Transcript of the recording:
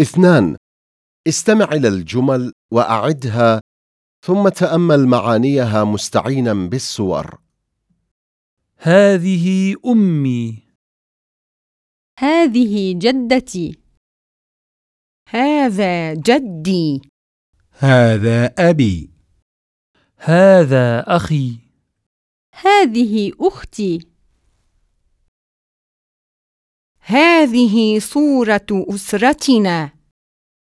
اثنان استمع إلى الجمل وأعدها ثم تأمل معانيها مستعينا بالصور هذه أمي. هذه جدتي. هذا جدي. هذا أبي. هذا أخي. هذه أختي. هذه صورة أسرتنا.